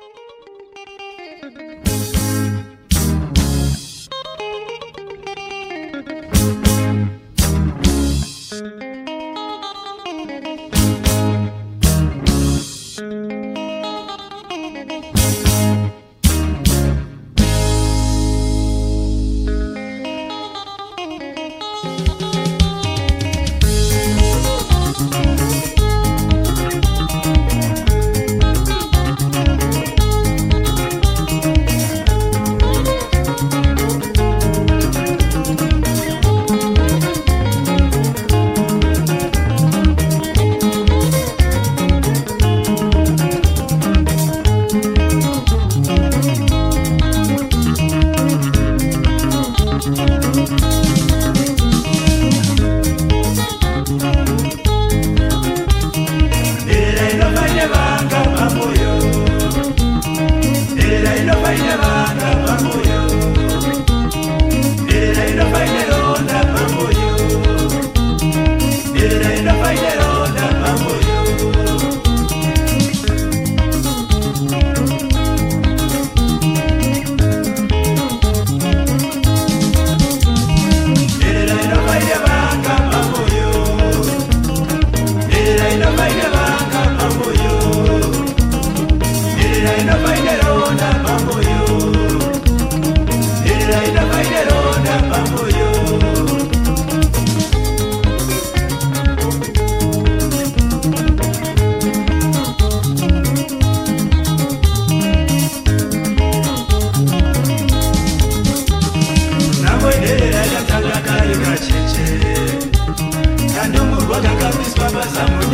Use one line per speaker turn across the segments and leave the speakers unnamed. thank you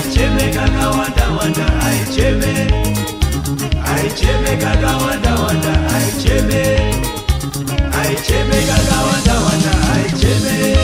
aicheme kakawandawanda aicheme aicheme kakawandawanda aicheme aicheme kakawandawanda aicheme aicheme kakawandawanda aicheme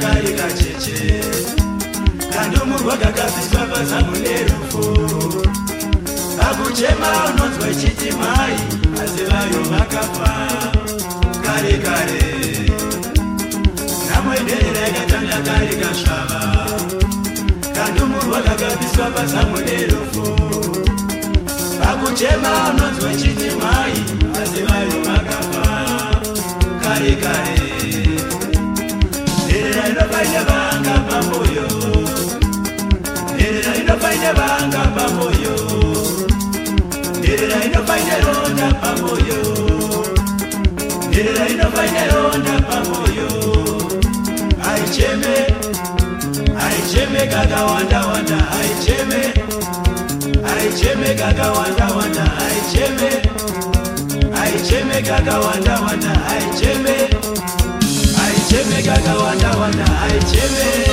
kaikacheche kandumurwa kakabviswa basa mune rufu pakuchema unonzwa chiti mai asi vayo vakafa kare kare namwenderera ikatanga kari kasvava kandumurwa kakabviswa basa mune rufu pakuchema unonzwa chiti mai asi vanyeronda pamoyo aicheme aicheme kakawandawanda aicheme aicheme kakawandawanda aicheme aicheme kakawandawanda aicheme aicheme kakawandawanda aicheme aicheme